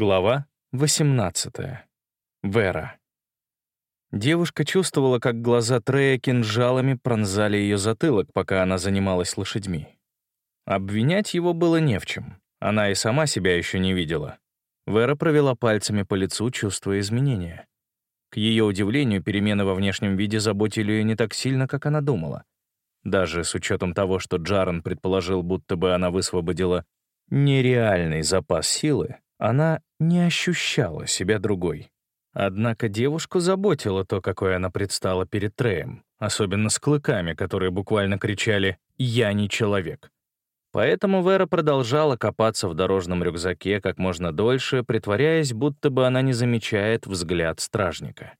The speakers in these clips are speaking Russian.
Глава 18. Вера. Девушка чувствовала, как глаза Трея кинжалами пронзали ее затылок, пока она занималась лошадьми. Обвинять его было не в чем. Она и сама себя еще не видела. Вера провела пальцами по лицу, чувствуя изменения. К ее удивлению, перемены во внешнем виде заботили ее не так сильно, как она думала. Даже с учетом того, что Джаран предположил, будто бы она высвободила нереальный запас силы, она не ощущала себя другой. Однако девушку заботило то, какой она предстала перед Треем, особенно с клыками, которые буквально кричали «Я не человек». Поэтому Вера продолжала копаться в дорожном рюкзаке как можно дольше, притворяясь, будто бы она не замечает взгляд стражника.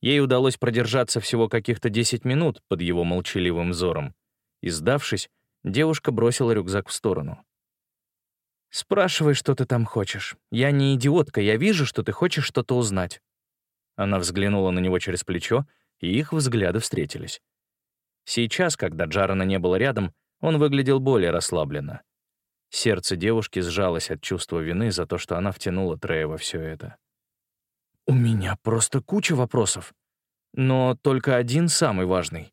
Ей удалось продержаться всего каких-то 10 минут под его молчаливым взором. И, сдавшись, девушка бросила рюкзак в сторону. «Спрашивай, что ты там хочешь. Я не идиотка, я вижу, что ты хочешь что-то узнать». Она взглянула на него через плечо, и их взгляды встретились. Сейчас, когда Джарана не было рядом, он выглядел более расслабленно. Сердце девушки сжалось от чувства вины за то, что она втянула Трея во все это. «У меня просто куча вопросов. Но только один самый важный».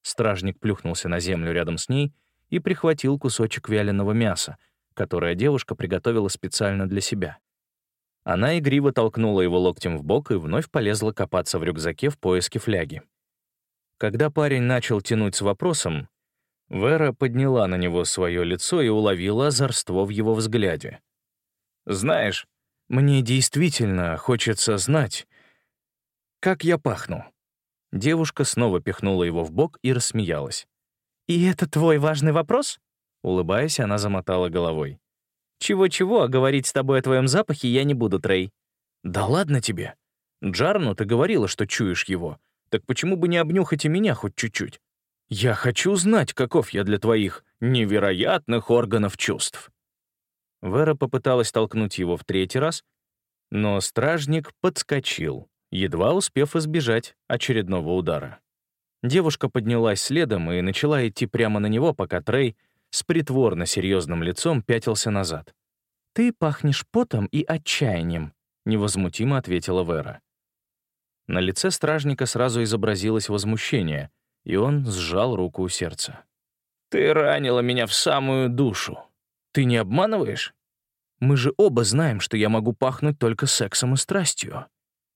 Стражник плюхнулся на землю рядом с ней и прихватил кусочек вяленого мяса — которое девушка приготовила специально для себя. Она игриво толкнула его локтем в бок и вновь полезла копаться в рюкзаке в поиске фляги. Когда парень начал тянуть с вопросом, Вера подняла на него свое лицо и уловила озорство в его взгляде. «Знаешь, мне действительно хочется знать, как я пахну». Девушка снова пихнула его в бок и рассмеялась. «И это твой важный вопрос?» Улыбаясь, она замотала головой. «Чего-чего, а говорить с тобой о твоем запахе я не буду, Трей». «Да ладно тебе. Джарну ты говорила, что чуешь его. Так почему бы не обнюхать и меня хоть чуть-чуть? Я хочу знать, каков я для твоих невероятных органов чувств». Вера попыталась толкнуть его в третий раз, но стражник подскочил, едва успев избежать очередного удара. Девушка поднялась следом и начала идти прямо на него, пока Трей — с притворно серьезным лицом пятился назад. «Ты пахнешь потом и отчаянием», — невозмутимо ответила Вера. На лице стражника сразу изобразилось возмущение, и он сжал руку у сердца. «Ты ранила меня в самую душу. Ты не обманываешь? Мы же оба знаем, что я могу пахнуть только сексом и страстью».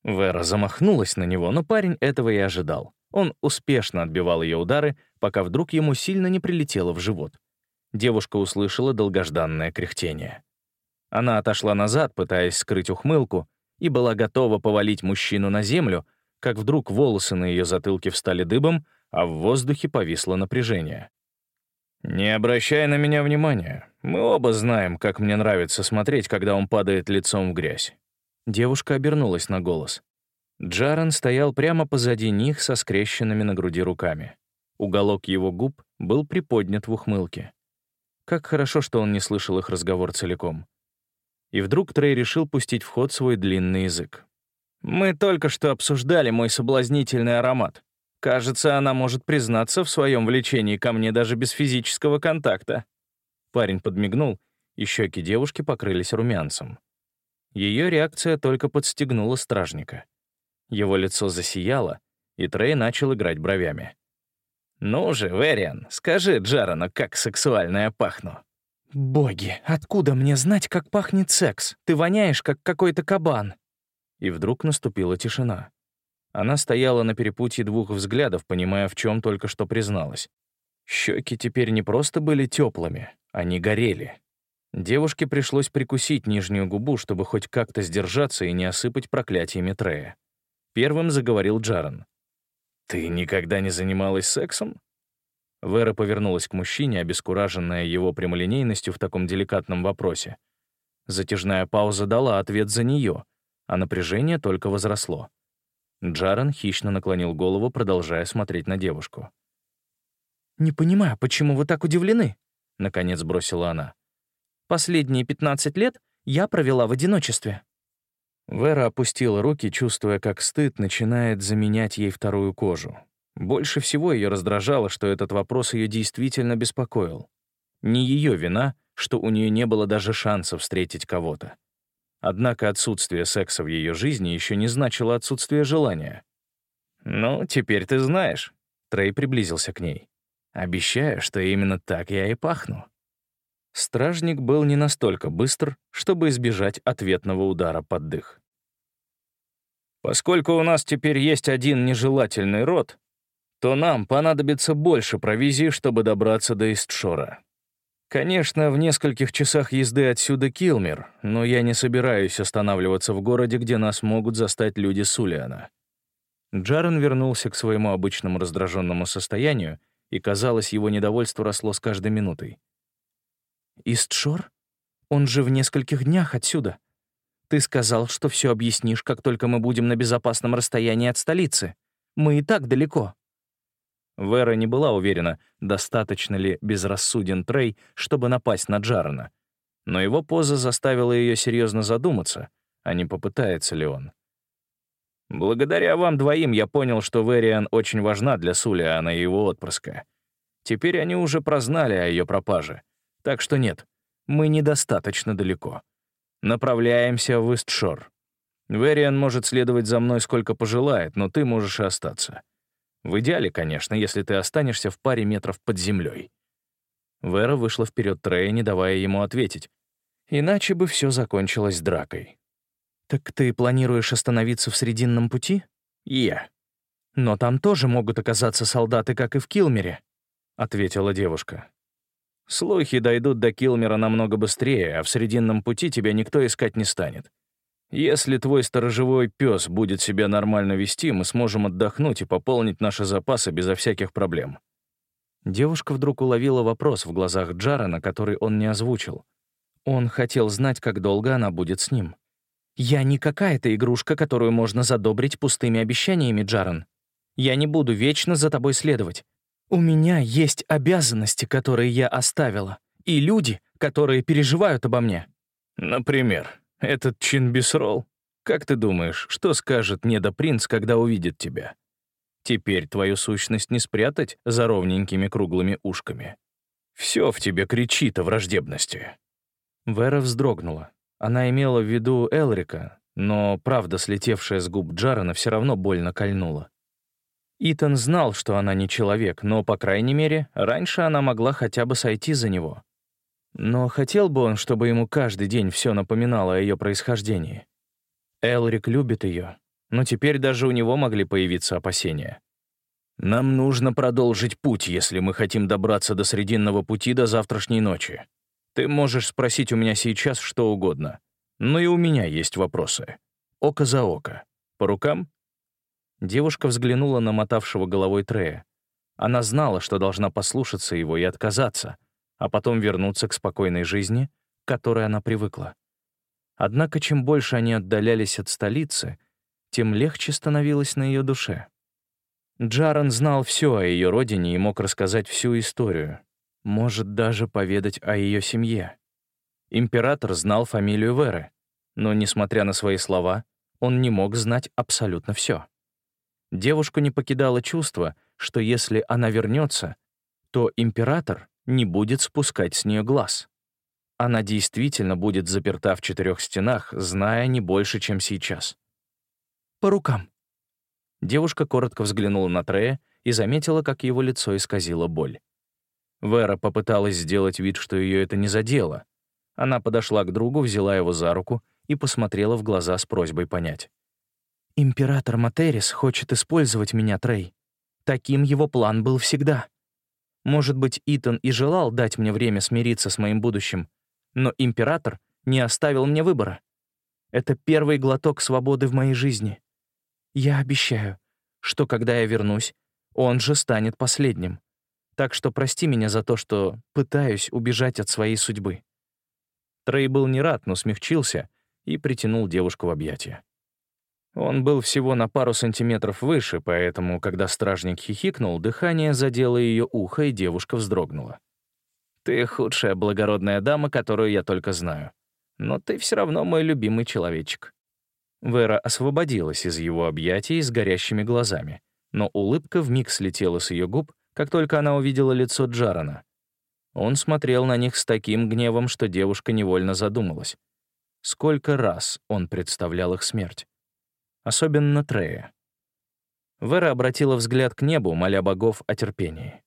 Вера замахнулась на него, но парень этого и ожидал. Он успешно отбивал ее удары, пока вдруг ему сильно не прилетело в живот девушка услышала долгожданное кряхтение. Она отошла назад, пытаясь скрыть ухмылку, и была готова повалить мужчину на землю, как вдруг волосы на ее затылке встали дыбом, а в воздухе повисло напряжение. «Не обращай на меня внимания. Мы оба знаем, как мне нравится смотреть, когда он падает лицом в грязь». Девушка обернулась на голос. Джаран стоял прямо позади них со скрещенными на груди руками. Уголок его губ был приподнят в ухмылке. Как хорошо, что он не слышал их разговор целиком. И вдруг Трей решил пустить в ход свой длинный язык. «Мы только что обсуждали мой соблазнительный аромат. Кажется, она может признаться в своем влечении ко мне даже без физического контакта». Парень подмигнул, и щеки девушки покрылись румянцем. Ее реакция только подстегнула стражника. Его лицо засияло, и Трей начал играть бровями. «Ну же, Вериан, скажи Джарану, как сексуально я пахну». «Боги, откуда мне знать, как пахнет секс? Ты воняешь, как какой-то кабан». И вдруг наступила тишина. Она стояла на перепутье двух взглядов, понимая, в чем только что призналась. Щеки теперь не просто были теплыми, они горели. Девушке пришлось прикусить нижнюю губу, чтобы хоть как-то сдержаться и не осыпать проклятиями Трея. Первым заговорил Джаран. «Ты никогда не занималась сексом?» Вера повернулась к мужчине, обескураженная его прямолинейностью в таком деликатном вопросе. Затяжная пауза дала ответ за нее, а напряжение только возросло. Джаран хищно наклонил голову, продолжая смотреть на девушку. «Не понимаю, почему вы так удивлены?» — наконец бросила она. «Последние 15 лет я провела в одиночестве». Вера опустила руки, чувствуя, как стыд начинает заменять ей вторую кожу. Больше всего ее раздражало, что этот вопрос ее действительно беспокоил. Не ее вина, что у нее не было даже шанса встретить кого-то. Однако отсутствие секса в ее жизни еще не значило отсутствие желания. «Ну, теперь ты знаешь». Трей приблизился к ней. «Обещаю, что именно так я и пахну». Стражник был не настолько быстр, чтобы избежать ответного удара под дых. «Поскольку у нас теперь есть один нежелательный род, то нам понадобится больше провизии, чтобы добраться до Истшора. Конечно, в нескольких часах езды отсюда Килмер, но я не собираюсь останавливаться в городе, где нас могут застать люди Сулиана». Джарен вернулся к своему обычному раздраженному состоянию, и, казалось, его недовольство росло с каждой минутой. «Истшор? Он же в нескольких днях отсюда. Ты сказал, что все объяснишь, как только мы будем на безопасном расстоянии от столицы. Мы и так далеко». Вера не была уверена, достаточно ли безрассуден Трей, чтобы напасть на Джарена. Но его поза заставила ее серьезно задуматься, а не попытается ли он. «Благодаря вам двоим я понял, что Вериан очень важна для Сулиана и его отпрыска. Теперь они уже прознали о ее пропаже. Так что нет, мы недостаточно далеко. Направляемся в Истшор. Вериан может следовать за мной сколько пожелает, но ты можешь и остаться. В идеале, конечно, если ты останешься в паре метров под землей. Вера вышла вперед Трея, не давая ему ответить. Иначе бы все закончилось дракой. «Так ты планируешь остановиться в Срединном пути?» «Я». «Но там тоже могут оказаться солдаты, как и в Килмере», — ответила девушка. Слухи дойдут до Килмера намного быстрее, а в Срединном пути тебя никто искать не станет. Если твой сторожевой пес будет себя нормально вести, мы сможем отдохнуть и пополнить наши запасы безо всяких проблем». Девушка вдруг уловила вопрос в глазах Джарана, который он не озвучил. Он хотел знать, как долго она будет с ним. «Я не какая-то игрушка, которую можно задобрить пустыми обещаниями, Джаран. Я не буду вечно за тобой следовать. У меня есть обязанности, которые я оставила, и люди, которые переживают обо мне. Например, этот Чинбисрол. Как ты думаешь, что скажет недопринц, когда увидит тебя? Теперь твою сущность не спрятать за ровненькими круглыми ушками. Все в тебе кричит о враждебности. Вера вздрогнула. Она имела в виду Элрика, но правда, слетевшая с губ Джарана, все равно больно кольнула. Итан знал, что она не человек, но, по крайней мере, раньше она могла хотя бы сойти за него. Но хотел бы он, чтобы ему каждый день все напоминало о ее происхождении. Элрик любит ее, но теперь даже у него могли появиться опасения. «Нам нужно продолжить путь, если мы хотим добраться до Срединного пути до завтрашней ночи. Ты можешь спросить у меня сейчас что угодно. Но и у меня есть вопросы. Око за око. По рукам?» Девушка взглянула на мотавшего головой Трея. Она знала, что должна послушаться его и отказаться, а потом вернуться к спокойной жизни, к которой она привыкла. Однако чем больше они отдалялись от столицы, тем легче становилось на ее душе. Джаран знал все о ее родине и мог рассказать всю историю, может даже поведать о ее семье. Император знал фамилию Веры, но, несмотря на свои слова, он не мог знать абсолютно все. Девушку не покидало чувство, что если она вернется, то император не будет спускать с нее глаз. Она действительно будет заперта в четырех стенах, зная не больше, чем сейчас. «По рукам». Девушка коротко взглянула на Трея и заметила, как его лицо исказило боль. Вера попыталась сделать вид, что ее это не задело. Она подошла к другу, взяла его за руку и посмотрела в глаза с просьбой понять. «Император Материс хочет использовать меня, Трей. Таким его план был всегда. Может быть, Итан и желал дать мне время смириться с моим будущим, но император не оставил мне выбора. Это первый глоток свободы в моей жизни. Я обещаю, что когда я вернусь, он же станет последним. Так что прости меня за то, что пытаюсь убежать от своей судьбы». Трей был не рад, но смягчился и притянул девушку в объятия. Он был всего на пару сантиметров выше, поэтому, когда стражник хихикнул, дыхание задело ее ухо, и девушка вздрогнула. «Ты худшая благородная дама, которую я только знаю. Но ты все равно мой любимый человечек». Вера освободилась из его объятий с горящими глазами, но улыбка вмиг слетела с ее губ, как только она увидела лицо Джарана. Он смотрел на них с таким гневом, что девушка невольно задумалась. сколько раз он представлял их смерть. Особенно Трея. Вера обратила взгляд к небу, моля богов о терпении.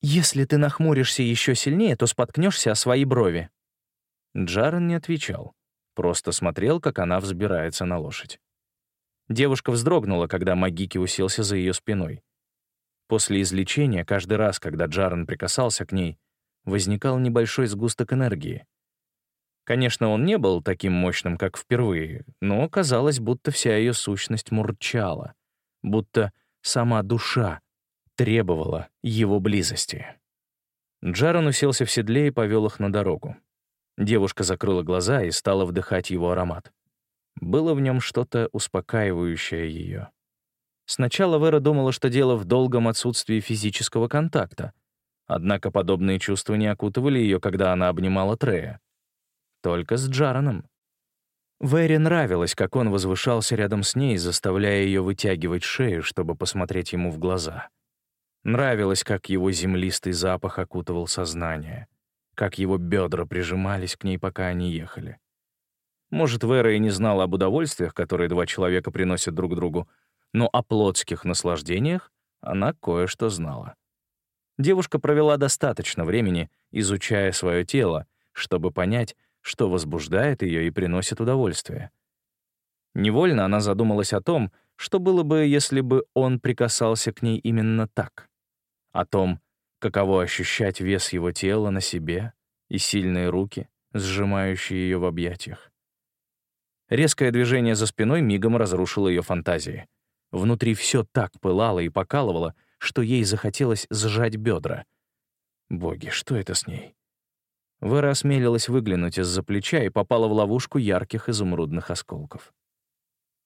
«Если ты нахмуришься еще сильнее, то споткнешься о свои брови». Джарен не отвечал, просто смотрел, как она взбирается на лошадь. Девушка вздрогнула, когда Магики уселся за ее спиной. После излечения, каждый раз, когда Джарен прикасался к ней, возникал небольшой сгусток энергии. Конечно, он не был таким мощным, как впервые, но казалось, будто вся ее сущность мурчала, будто сама душа требовала его близости. Джарен уселся в седле и повел их на дорогу. Девушка закрыла глаза и стала вдыхать его аромат. Было в нем что-то успокаивающее ее. Сначала Вера думала, что дело в долгом отсутствии физического контакта. Однако подобные чувства не окутывали ее, когда она обнимала Трея. Только с Джараном. Вере нравилось, как он возвышался рядом с ней, заставляя ее вытягивать шею, чтобы посмотреть ему в глаза. Нравилось, как его землистый запах окутывал сознание, как его бедра прижимались к ней, пока они ехали. Может, Вера и не знала об удовольствиях, которые два человека приносят друг другу, но о плотских наслаждениях она кое-что знала. Девушка провела достаточно времени, изучая свое тело, чтобы понять, что возбуждает ее и приносит удовольствие. Невольно она задумалась о том, что было бы, если бы он прикасался к ней именно так. О том, каково ощущать вес его тела на себе и сильные руки, сжимающие ее в объятиях. Резкое движение за спиной мигом разрушило ее фантазии. Внутри все так пылало и покалывало, что ей захотелось сжать бедра. Боги, что это с ней? Вера осмелилась выглянуть из-за плеча и попала в ловушку ярких изумрудных осколков.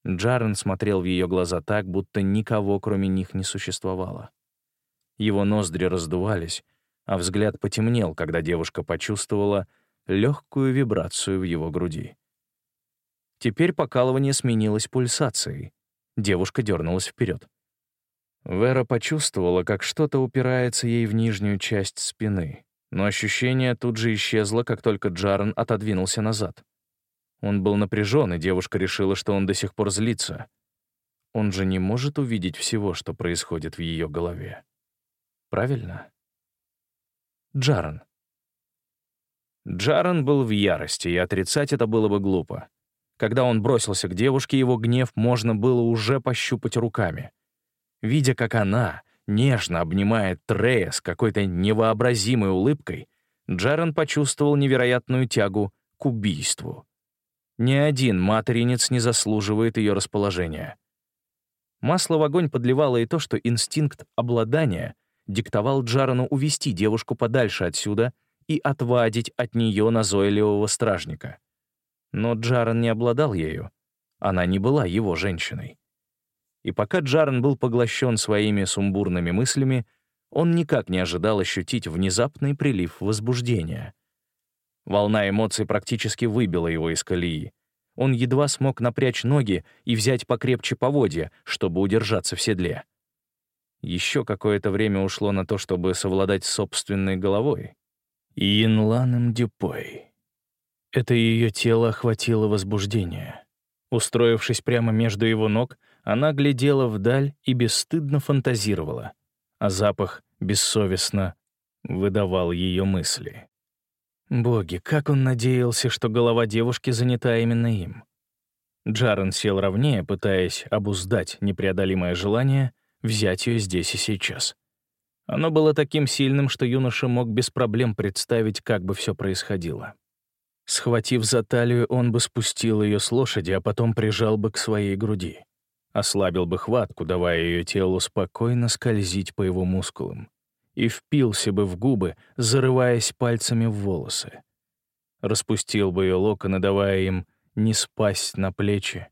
Джарен смотрел в ее глаза так, будто никого, кроме них, не существовало. Его ноздри раздувались, а взгляд потемнел, когда девушка почувствовала легкую вибрацию в его груди. Теперь покалывание сменилось пульсацией. Девушка дернулась вперед. Вера почувствовала, как что-то упирается ей в нижнюю часть спины, но ощущение тут же исчезло, как только Джарен отодвинулся назад. Он был напряжен, и девушка решила, что он до сих пор злится. Он же не может увидеть всего, что происходит в ее голове. Правильно? Джарен. Джарен был в ярости, и отрицать это было бы глупо. Когда он бросился к девушке, его гнев можно было уже пощупать руками. Видя, как она нежно обнимает Трея с какой-то невообразимой улыбкой, Джарен почувствовал невероятную тягу к убийству. Ни один материнец не заслуживает ее расположения. Масло в огонь подливало и то, что инстинкт обладания диктовал Джарену увести девушку подальше отсюда и отвадить от нее назойливого стражника. Но Джарен не обладал ею. Она не была его женщиной. И пока Джарен был поглощен своими сумбурными мыслями, он никак не ожидал ощутить внезапный прилив возбуждения. Волна эмоций практически выбила его из колеи. Он едва смог напрячь ноги и взять покрепче поводья, чтобы удержаться в седле. Еще какое-то время ушло на то, чтобы совладать собственной головой. Инланом Дюпой. Это ее тело охватило возбуждение. Устроившись прямо между его ног, она глядела вдаль и бесстыдно фантазировала, а запах бессовестно выдавал ее мысли. Боги, как он надеялся, что голова девушки занята именно им. Джарен сел ровнее, пытаясь обуздать непреодолимое желание взять ее здесь и сейчас. Оно было таким сильным, что юноша мог без проблем представить, как бы все происходило. Схватив за талию, он бы спустил ее с лошади, а потом прижал бы к своей груди. Ослабил бы хватку, давая ее телу спокойно скользить по его мускулам. И впился бы в губы, зарываясь пальцами в волосы. Распустил бы ее локоны, давая им не спасть на плечи.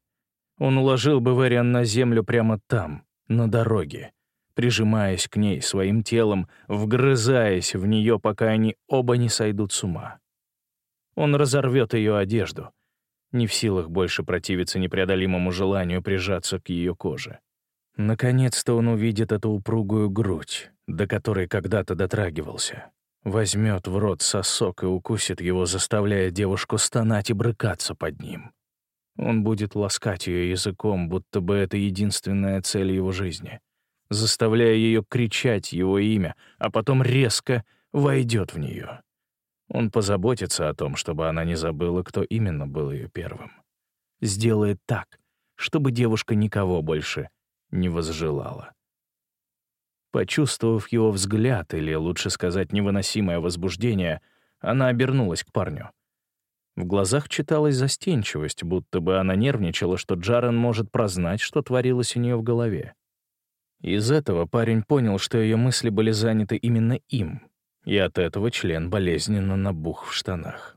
Он уложил бы Вэриан на землю прямо там, на дороге, прижимаясь к ней своим телом, вгрызаясь в нее, пока они оба не сойдут с ума. Он разорвет ее одежду, не в силах больше противиться непреодолимому желанию прижаться к ее коже. Наконец-то он увидит эту упругую грудь, до которой когда-то дотрагивался. возьмет в рот сосок и укусит его, заставляя девушку стонать и брыкаться под ним. Он будет ласкать ее языком, будто бы это единственная цель его жизни, заставляя ее кричать его имя, а потом резко войдет в нее. Он позаботится о том, чтобы она не забыла, кто именно был ее первым. Сделает так, чтобы девушка никого больше не возжелала. Почувствовав его взгляд, или, лучше сказать, невыносимое возбуждение, она обернулась к парню. В глазах читалась застенчивость, будто бы она нервничала, что Джарен может прознать, что творилось у нее в голове. Из этого парень понял, что ее мысли были заняты именно им, и от этого член болезненно набух в штанах.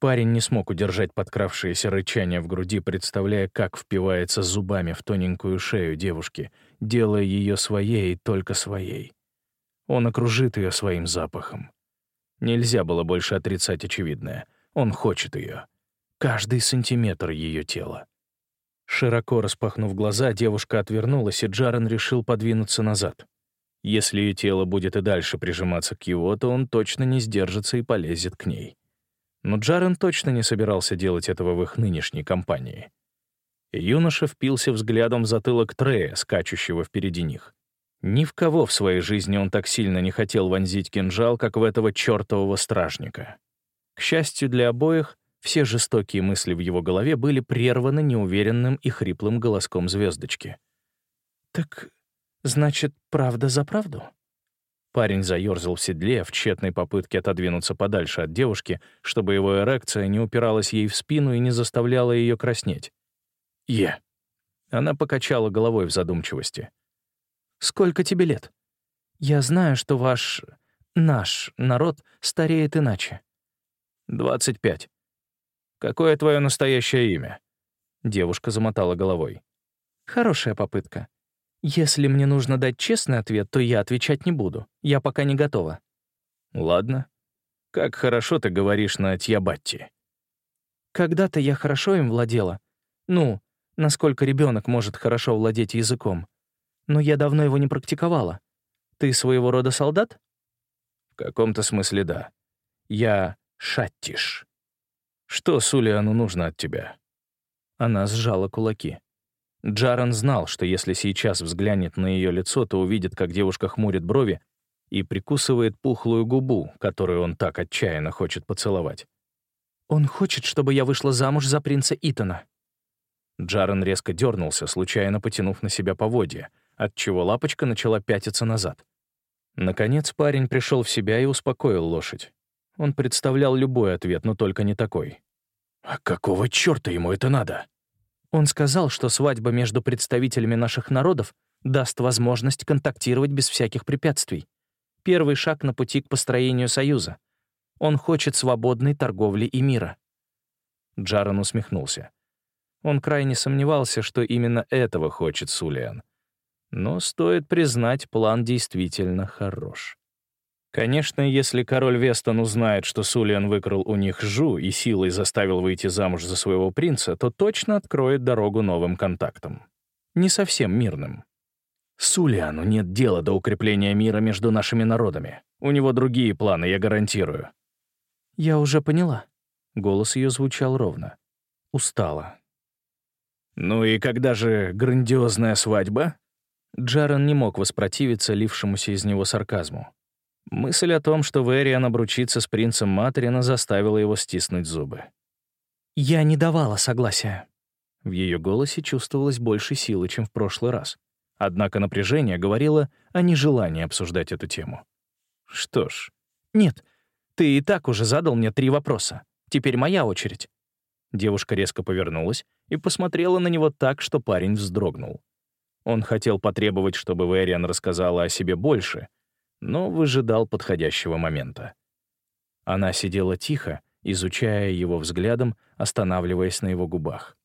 Парень не смог удержать подкравшееся рычание в груди, представляя, как впивается зубами в тоненькую шею девушки, делая ее своей и только своей. Он окружит ее своим запахом. Нельзя было больше отрицать очевидное. Он хочет ее. Каждый сантиметр ее тела. Широко распахнув глаза, девушка отвернулась, и Джарен решил подвинуться назад. Если ее тело будет и дальше прижиматься к его, то он точно не сдержится и полезет к ней. Но Джарен точно не собирался делать этого в их нынешней компании. Юноша впился взглядом в затылок Трея, скачущего впереди них. Ни в кого в своей жизни он так сильно не хотел вонзить кинжал, как в этого чертового стражника. К счастью для обоих, все жестокие мысли в его голове были прерваны неуверенным и хриплым голоском звездочки. «Так, значит, правда за правду?» Парень заерзал в седле в тщетной попытке отодвинуться подальше от девушки, чтобы его эрекция не упиралась ей в спину и не заставляла ее краснеть. «Е». Она покачала головой в задумчивости. «Сколько тебе лет? Я знаю, что ваш... наш народ стареет иначе». «Двадцать пять». «Какое твое настоящее имя?» Девушка замотала головой. «Хорошая попытка. Если мне нужно дать честный ответ, то я отвечать не буду. Я пока не готова. Ладно. Как хорошо ты говоришь на Тьябатти. Когда-то я хорошо им владела. Ну, насколько ребенок может хорошо владеть языком. Но я давно его не практиковала. Ты своего рода солдат? В каком-то смысле да. Я шаттиш. Что Сулиану нужно от тебя? Она сжала кулаки. Джаран знал, что если сейчас взглянет на ее лицо, то увидит, как девушка хмурит брови и прикусывает пухлую губу, которую он так отчаянно хочет поцеловать. «Он хочет, чтобы я вышла замуж за принца Итана». Джаран резко дернулся, случайно потянув на себя поводья, отчего лапочка начала пятиться назад. Наконец парень пришел в себя и успокоил лошадь. Он представлял любой ответ, но только не такой. «А какого черта ему это надо?» Он сказал, что свадьба между представителями наших народов даст возможность контактировать без всяких препятствий. Первый шаг на пути к построению союза. Он хочет свободной торговли и мира. Джаран усмехнулся. Он крайне сомневался, что именно этого хочет Сулиан. Но стоит признать, план действительно хорош. Конечно, если король Вестон узнает, что Сулиан выкрал у них Жу и силой заставил выйти замуж за своего принца, то точно откроет дорогу новым контактам. Не совсем мирным. Сулиану нет дела до укрепления мира между нашими народами. У него другие планы, я гарантирую. Я уже поняла. Голос ее звучал ровно. Устала. «Ну и когда же грандиозная свадьба?» Джарен не мог воспротивиться лившемуся из него сарказму. Мысль о том, что Вэриан обручится с принцем Материна, заставила его стиснуть зубы. «Я не давала согласия». В ее голосе чувствовалось больше силы, чем в прошлый раз. Однако напряжение говорило о нежелании обсуждать эту тему. «Что ж...» «Нет, ты и так уже задал мне три вопроса. Теперь моя очередь». Девушка резко повернулась и посмотрела на него так, что парень вздрогнул. Он хотел потребовать, чтобы Вэриан рассказала о себе больше, но выжидал подходящего момента. Она сидела тихо, изучая его взглядом, останавливаясь на его губах.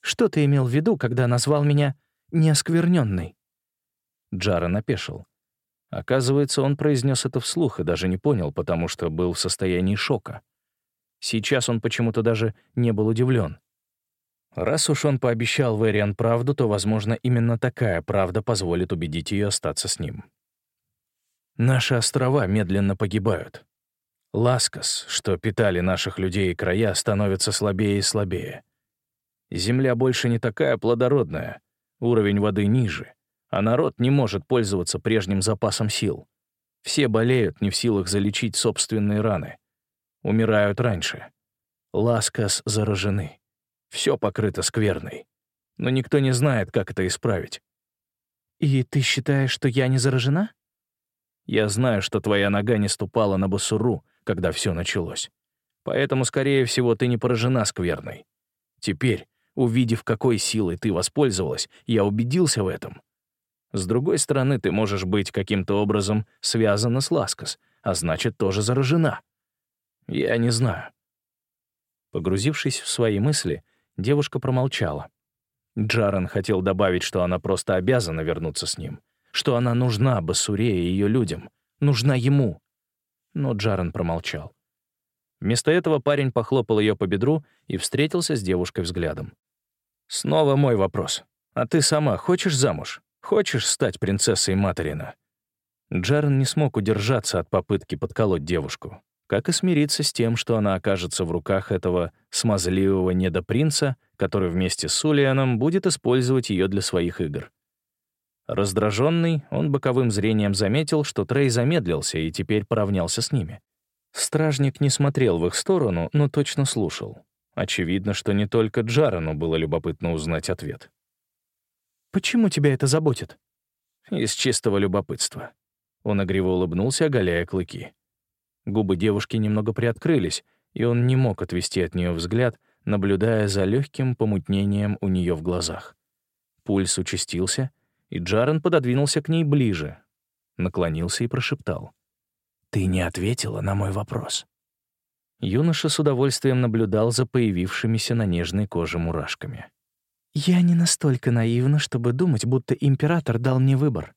«Что ты имел в виду, когда назвал меня неоскверненной?» Джара напешил. Оказывается, он произнес это вслух и даже не понял, потому что был в состоянии шока. Сейчас он почему-то даже не был удивлен. Раз уж он пообещал Вэриан правду, то, возможно, именно такая правда позволит убедить ее остаться с ним. Наши острова медленно погибают. Ласкос, что питали наших людей и края, становится слабее и слабее. Земля больше не такая плодородная, уровень воды ниже, а народ не может пользоваться прежним запасом сил. Все болеют, не в силах залечить собственные раны. Умирают раньше. Ласкос заражены. Все покрыто скверной. Но никто не знает, как это исправить. «И ты считаешь, что я не заражена?» «Я знаю, что твоя нога не ступала на басуру, когда все началось. Поэтому, скорее всего, ты не поражена скверной. Теперь, увидев, какой силой ты воспользовалась, я убедился в этом. С другой стороны, ты можешь быть каким-то образом связана с Ласкос, а значит, тоже заражена. Я не знаю. Погрузившись в свои мысли, девушка промолчала. Джаран хотел добавить, что она просто обязана вернуться с ним, что она нужна Басуре и ее людям, нужна ему. Но Джаран промолчал. Вместо этого парень похлопал ее по бедру и встретился с девушкой взглядом. «Снова мой вопрос. А ты сама хочешь замуж? Хочешь стать принцессой Материна?» Джарен не смог удержаться от попытки подколоть девушку как и смириться с тем, что она окажется в руках этого смазливого недопринца, который вместе с Сулианом будет использовать ее для своих игр. Раздраженный, он боковым зрением заметил, что Трей замедлился и теперь поравнялся с ними. Стражник не смотрел в их сторону, но точно слушал. Очевидно, что не только Джарану было любопытно узнать ответ. «Почему тебя это заботит?» «Из чистого любопытства». Он игриво улыбнулся, оголяя клыки. Губы девушки немного приоткрылись, и он не мог отвести от нее взгляд, наблюдая за легким помутнением у нее в глазах. Пульс участился, и Джарен пододвинулся к ней ближе, наклонился и прошептал. «Ты не ответила на мой вопрос». Юноша с удовольствием наблюдал за появившимися на нежной коже мурашками. «Я не настолько наивна, чтобы думать, будто император дал мне выбор.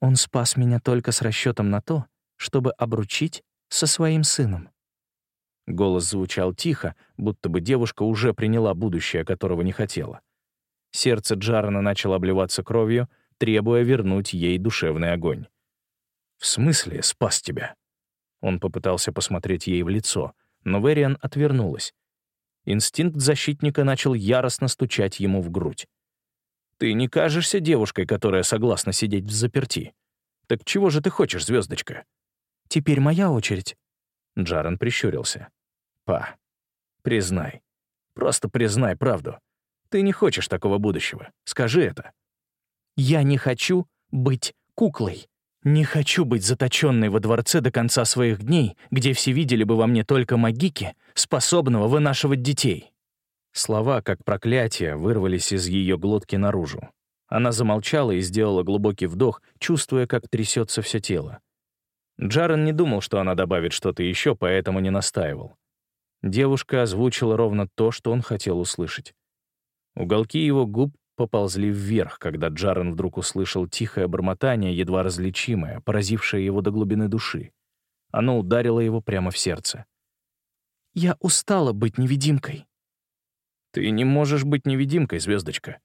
Он спас меня только с расчетом на то, чтобы обручить со своим сыном». Голос звучал тихо, будто бы девушка уже приняла будущее, которого не хотела. Сердце Джарана начало обливаться кровью, требуя вернуть ей душевный огонь. «В смысле спас тебя?» Он попытался посмотреть ей в лицо, но Вериан отвернулась. Инстинкт защитника начал яростно стучать ему в грудь. «Ты не кажешься девушкой, которая согласна сидеть в заперти. Так чего же ты хочешь, звездочка? Теперь моя очередь». Джарен прищурился. «Па, признай. Просто признай правду. Ты не хочешь такого будущего. Скажи это». «Я не хочу быть куклой. Не хочу быть заточенной во дворце до конца своих дней, где все видели бы во мне только магики, способного вынашивать детей». Слова, как проклятие, вырвались из ее глотки наружу. Она замолчала и сделала глубокий вдох, чувствуя, как трясется все тело. Джарен не думал, что она добавит что-то еще, поэтому не настаивал. Девушка озвучила ровно то, что он хотел услышать. Уголки его губ поползли вверх, когда Джарен вдруг услышал тихое бормотание, едва различимое, поразившее его до глубины души. Оно ударило его прямо в сердце. «Я устала быть невидимкой». «Ты не можешь быть невидимкой, звездочка.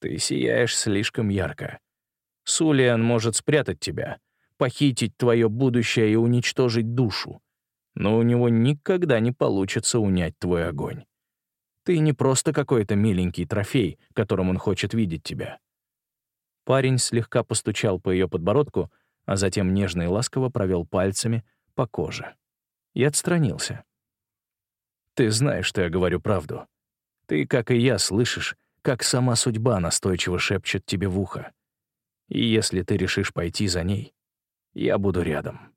Ты сияешь слишком ярко. Сулиан может спрятать тебя, похитить твое будущее и уничтожить душу. Но у него никогда не получится унять твой огонь. Ты не просто какой-то миленький трофей, которым он хочет видеть тебя. Парень слегка постучал по ее подбородку, а затем нежно и ласково провел пальцами по коже. И отстранился. «Ты знаешь, что я говорю правду. Ты, как и я, слышишь, как сама судьба настойчиво шепчет тебе в ухо. И если ты решишь пойти за ней, я буду рядом.